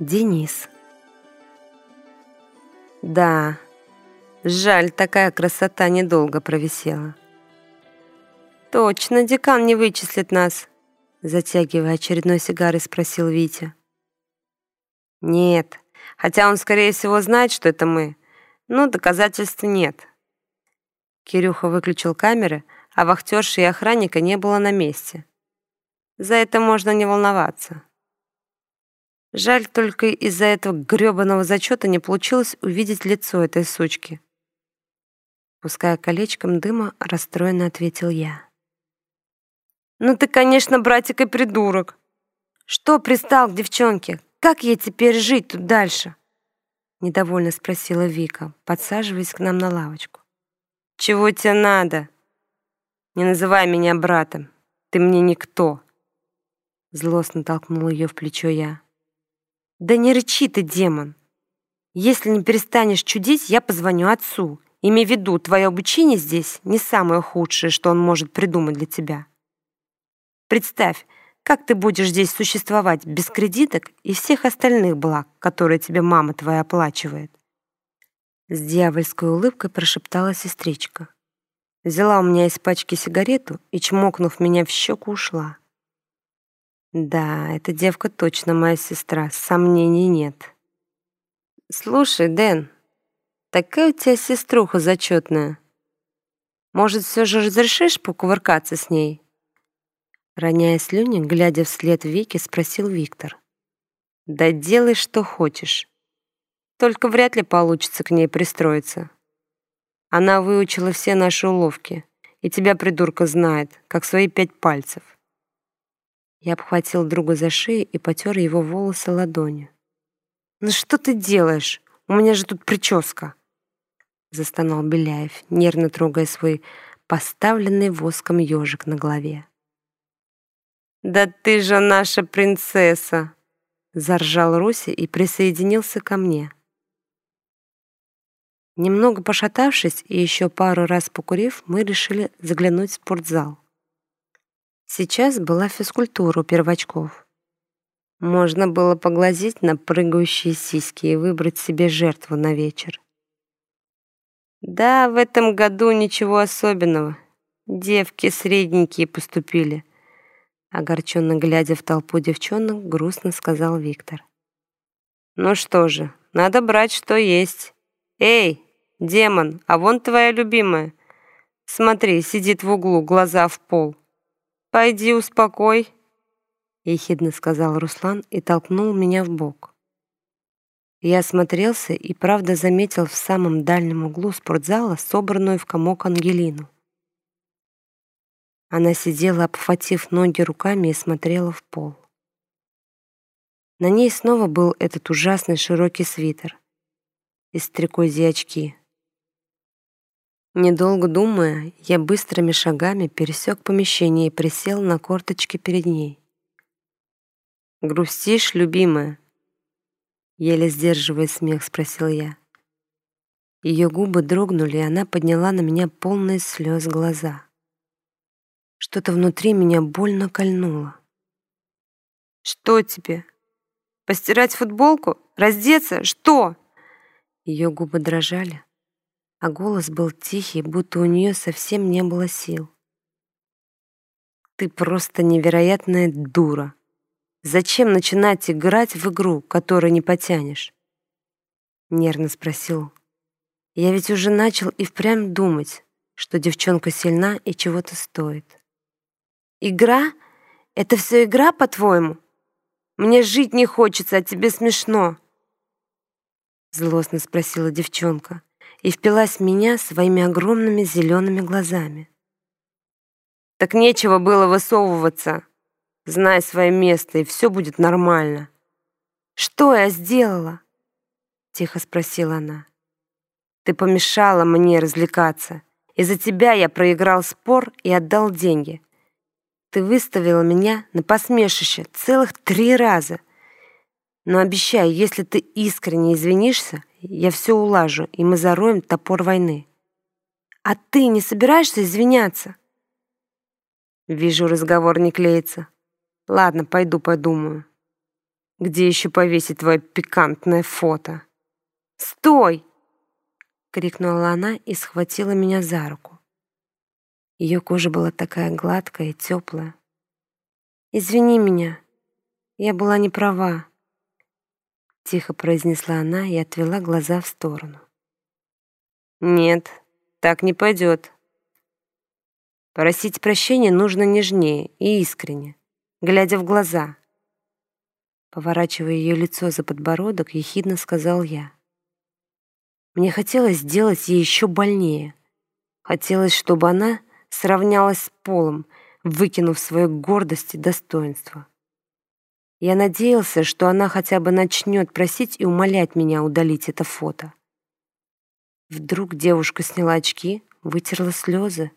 Денис. Да, жаль, такая красота недолго провисела. Точно, декан не вычислит нас, затягивая очередной сигарой, спросил Витя. Нет, хотя он, скорее всего, знает, что это мы, но доказательств нет. Кирюха выключил камеры, а вахтерши и охранника не было на месте. За это можно не волноваться. Жаль, только из-за этого грёбаного зачета не получилось увидеть лицо этой сучки. Пуская колечком дыма, расстроенно ответил я. «Ну ты, конечно, братик и придурок. Что пристал к девчонке? Как ей теперь жить тут дальше?» Недовольно спросила Вика, подсаживаясь к нам на лавочку. «Чего тебе надо? Не называй меня братом. Ты мне никто!» Злостно толкнул ее в плечо я. «Да не рычи ты, демон! Если не перестанешь чудить, я позвоню отцу. Имей в виду, твое обучение здесь не самое худшее, что он может придумать для тебя. Представь, как ты будешь здесь существовать без кредиток и всех остальных благ, которые тебе мама твоя оплачивает?» С дьявольской улыбкой прошептала сестричка. Взяла у меня из пачки сигарету и, чмокнув меня в щеку, ушла. Да, эта девка точно моя сестра, сомнений нет. Слушай, Дэн, такая у тебя сеструха зачетная. Может, все же разрешишь покувыркаться с ней? Роняя слюни, глядя вслед Вики, спросил Виктор. Да делай, что хочешь. Только вряд ли получится к ней пристроиться. Она выучила все наши уловки, и тебя, придурка, знает, как свои пять пальцев. Я обхватил друга за шею и потер его волосы ладонью. «Ну что ты делаешь? У меня же тут прическа!» Застонал Беляев, нервно трогая свой поставленный воском ежик на голове. «Да ты же наша принцесса!» Заржал Руся и присоединился ко мне. Немного пошатавшись и еще пару раз покурив, мы решили заглянуть в спортзал. Сейчас была физкультура у первочков. Можно было поглазеть на прыгающие сиськи и выбрать себе жертву на вечер. Да, в этом году ничего особенного. Девки средненькие поступили. Огорченно глядя в толпу девчонок, грустно сказал Виктор. Ну что же, надо брать, что есть. Эй, демон, а вон твоя любимая. Смотри, сидит в углу, глаза в пол. «Пойди успокой», — ехидно сказал Руслан и толкнул меня в бок. Я осмотрелся и правда заметил в самом дальнем углу спортзала собранную в комок Ангелину. Она сидела, обхватив ноги руками и смотрела в пол. На ней снова был этот ужасный широкий свитер и стрекозьи очки. Недолго думая, я быстрыми шагами пересек помещение и присел на корточки перед ней. «Грустишь, любимая?» Еле сдерживая смех, спросил я. Ее губы дрогнули, и она подняла на меня полные слез глаза. Что-то внутри меня больно кольнуло. «Что тебе? Постирать футболку? Раздеться? Что?» Ее губы дрожали, а голос был тихий, будто у нее совсем не было сил. «Ты просто невероятная дура. Зачем начинать играть в игру, которую не потянешь?» Нервно спросил. «Я ведь уже начал и впрямь думать, что девчонка сильна и чего-то стоит». «Игра? Это все игра, по-твоему? Мне жить не хочется, а тебе смешно!» Злостно спросила девчонка и впилась в меня своими огромными зелеными глазами. «Так нечего было высовываться. Знай свое место, и все будет нормально». «Что я сделала?» — тихо спросила она. «Ты помешала мне развлекаться. Из-за тебя я проиграл спор и отдал деньги. Ты выставила меня на посмешище целых три раза. Но обещаю, если ты искренне извинишься, я все улажу, и мы зароем топор войны. А ты не собираешься извиняться? Вижу, разговор не клеится. Ладно, пойду подумаю. Где еще повесить твое пикантное фото? Стой! крикнула она и схватила меня за руку. Ее кожа была такая гладкая и теплая. «Извини меня, я была не права», — тихо произнесла она и отвела глаза в сторону. «Нет, так не пойдет. Просить прощения нужно нежнее и искренне, глядя в глаза». Поворачивая ее лицо за подбородок, ехидно сказал я. Мне хотелось сделать ей еще больнее. Хотелось, чтобы она сравнялась с полом, выкинув свою гордость и достоинство. Я надеялся, что она хотя бы начнет просить и умолять меня удалить это фото. Вдруг девушка сняла очки, вытерла слезы,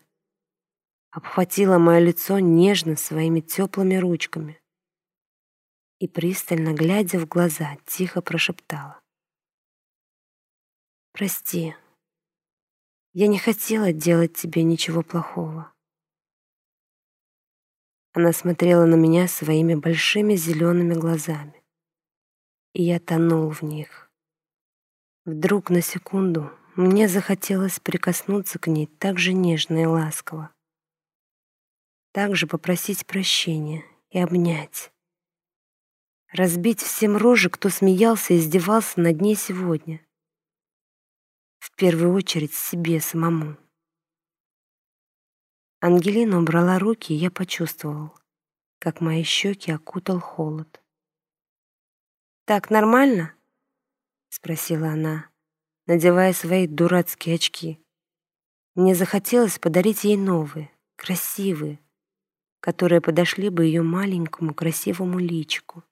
обхватила мое лицо нежно своими теплыми ручками и, пристально глядя в глаза, тихо прошептала. «Прости, я не хотела делать тебе ничего плохого». Она смотрела на меня своими большими зелеными глазами, и я тонул в них. Вдруг на секунду мне захотелось прикоснуться к ней так же нежно и ласково, также попросить прощения и обнять, разбить всем рожи, кто смеялся и издевался над ней сегодня в первую очередь себе самому. Ангелина убрала руки, и я почувствовал, как мои щеки окутал холод. «Так нормально?» — спросила она, надевая свои дурацкие очки. Мне захотелось подарить ей новые, красивые, которые подошли бы ее маленькому красивому личику.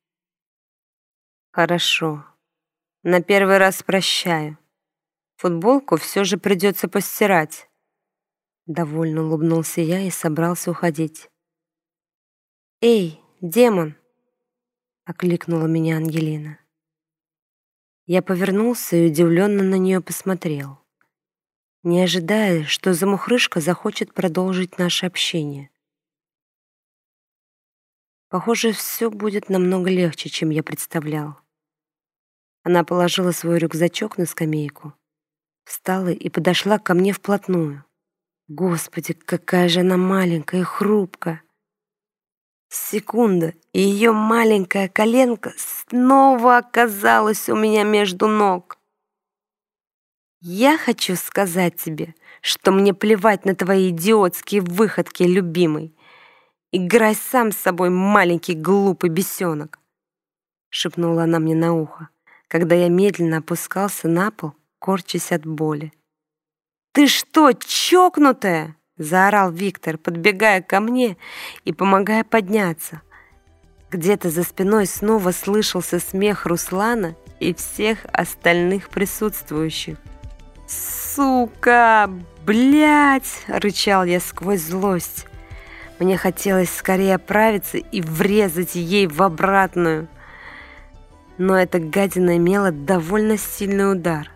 «Хорошо. На первый раз прощаю», Футболку все же придется постирать. Довольно улыбнулся я и собрался уходить. «Эй, демон!» — окликнула меня Ангелина. Я повернулся и удивленно на нее посмотрел, не ожидая, что замухрышка захочет продолжить наше общение. Похоже, все будет намного легче, чем я представлял. Она положила свой рюкзачок на скамейку, Встала и подошла ко мне вплотную. Господи, какая же она маленькая и хрупкая. Секунда, и ее маленькая коленка снова оказалась у меня между ног. Я хочу сказать тебе, что мне плевать на твои идиотские выходки, любимый. Играй сам с собой, маленький глупый бесенок, шепнула она мне на ухо, когда я медленно опускался на пол корчась от боли. «Ты что, чокнутая?» — заорал Виктор, подбегая ко мне и помогая подняться. Где-то за спиной снова слышался смех Руслана и всех остальных присутствующих. «Сука! Блядь!» — рычал я сквозь злость. Мне хотелось скорее оправиться и врезать ей в обратную. Но эта гадина имела довольно сильный удар.